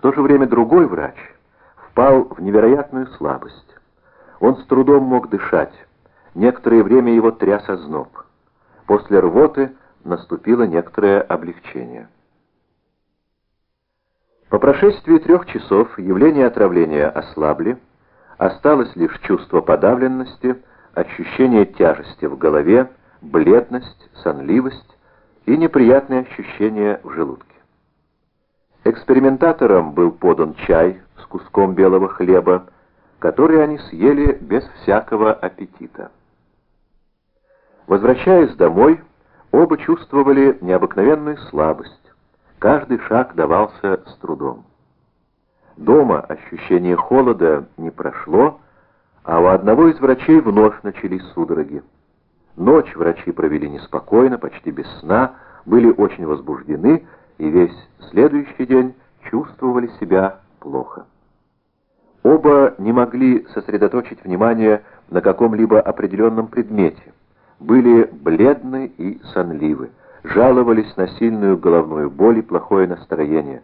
В то же время другой врач впал в невероятную слабость. Он с трудом мог дышать. Некоторое время его тряс озноб. После рвоты наступило некоторое облегчение. По прошествии трех часов явления отравления ослабли, осталось лишь чувство подавленности, ощущение тяжести в голове, бледность, сонливость и неприятные ощущения в желудке. Экспериментаторам был подан чай с куском белого хлеба, который они съели без всякого аппетита. Возвращаясь домой, оба чувствовали необыкновенную слабость. Каждый шаг давался с трудом. Дома ощущение холода не прошло, а у одного из врачей вновь начались судороги. Ночь врачи провели неспокойно, почти без сна, были очень возбуждены и весь следующий день чувствовали себя плохо. Оба не могли сосредоточить внимание на каком-либо определенном предмете, были бледны и сонливы, жаловались на сильную головную боль и плохое настроение.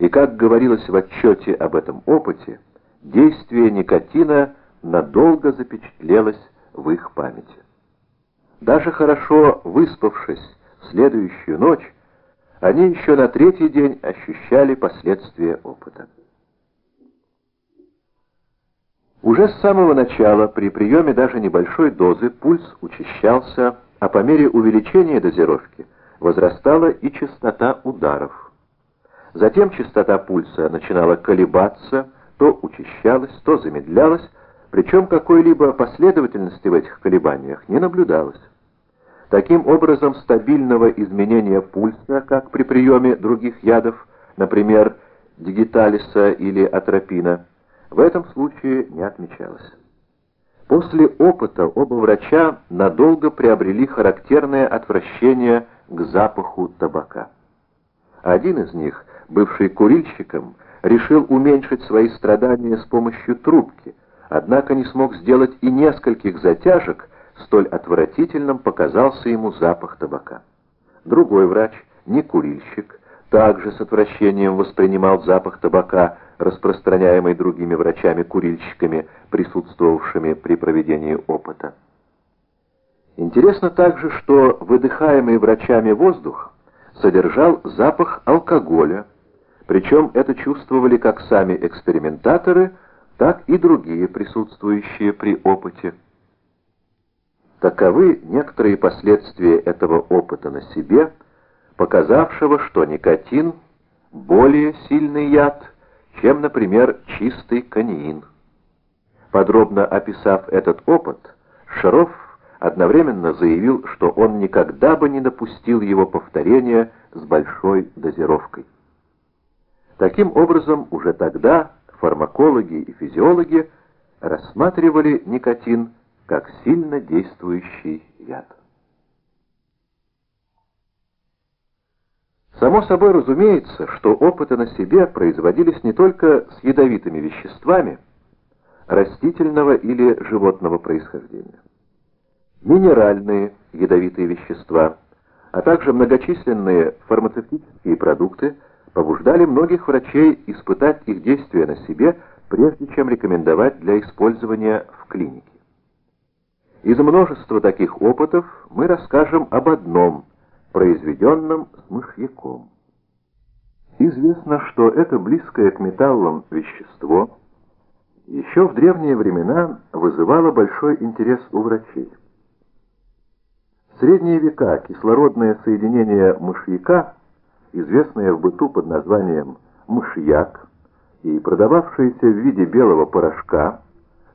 И, как говорилось в отчете об этом опыте, действие никотина надолго запечатлелось в их памяти. Даже хорошо выспавшись в следующую ночь, они еще на третий день ощущали последствия опыта. Уже с самого начала при приеме даже небольшой дозы пульс учащался, а по мере увеличения дозировки возрастала и частота ударов. Затем частота пульса начинала колебаться, то учащалась, то замедлялась, причем какой-либо последовательности в этих колебаниях не наблюдалось. Таким образом, стабильного изменения пульса, как при приеме других ядов, например, дигиталиса или атропина, в этом случае не отмечалось. После опыта оба врача надолго приобрели характерное отвращение к запаху табака. Один из них, бывший курильщиком, решил уменьшить свои страдания с помощью трубки, однако не смог сделать и нескольких затяжек, столь отвратительным показался ему запах табака. Другой врач, не курильщик, также с отвращением воспринимал запах табака, распространяемый другими врачами-курильщиками, присутствовавшими при проведении опыта. Интересно также, что выдыхаемый врачами воздух содержал запах алкоголя, причем это чувствовали как сами экспериментаторы, так и другие присутствующие при опыте. Таковы некоторые последствия этого опыта на себе, показавшего, что никотин – более сильный яд, чем, например, чистый каниин. Подробно описав этот опыт, Шаров одновременно заявил, что он никогда бы не допустил его повторения с большой дозировкой. Таким образом, уже тогда фармакологи и физиологи рассматривали никотин как сильно действующий яд. Само собой разумеется, что опыты на себе производились не только с ядовитыми веществами растительного или животного происхождения. Минеральные ядовитые вещества, а также многочисленные фармацевтические продукты побуждали многих врачей испытать их действия на себе, прежде чем рекомендовать для использования в клинике. Из множества таких опытов мы расскажем об одном, произведенном с мышьяком. Известно, что это близкое к металлам вещество еще в древние времена вызывало большой интерес у врачей. В средние века кислородное соединение мышьяка, известное в быту под названием мышьяк и продававшееся в виде белого порошка,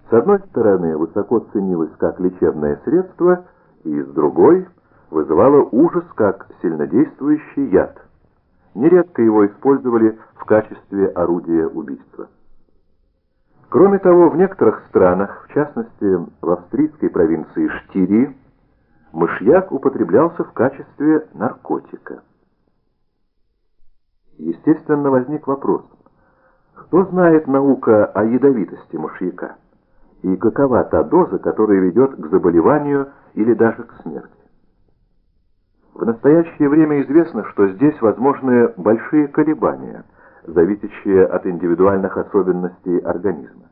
с одной стороны, высоко ценилось как лечебное средство, и с другой вызывало ужас как сильнодействующий яд. Нередко его использовали в качестве орудия убийства. Кроме того, в некоторых странах, в частности в австрийской провинции Штири, мышьяк употреблялся в качестве наркотика. Естественно, возник вопрос, что знает наука о ядовитости мышьяка? И какова та доза, которая ведет к заболеванию или даже к смерти. В настоящее время известно, что здесь возможны большие колебания, зависящие от индивидуальных особенностей организма.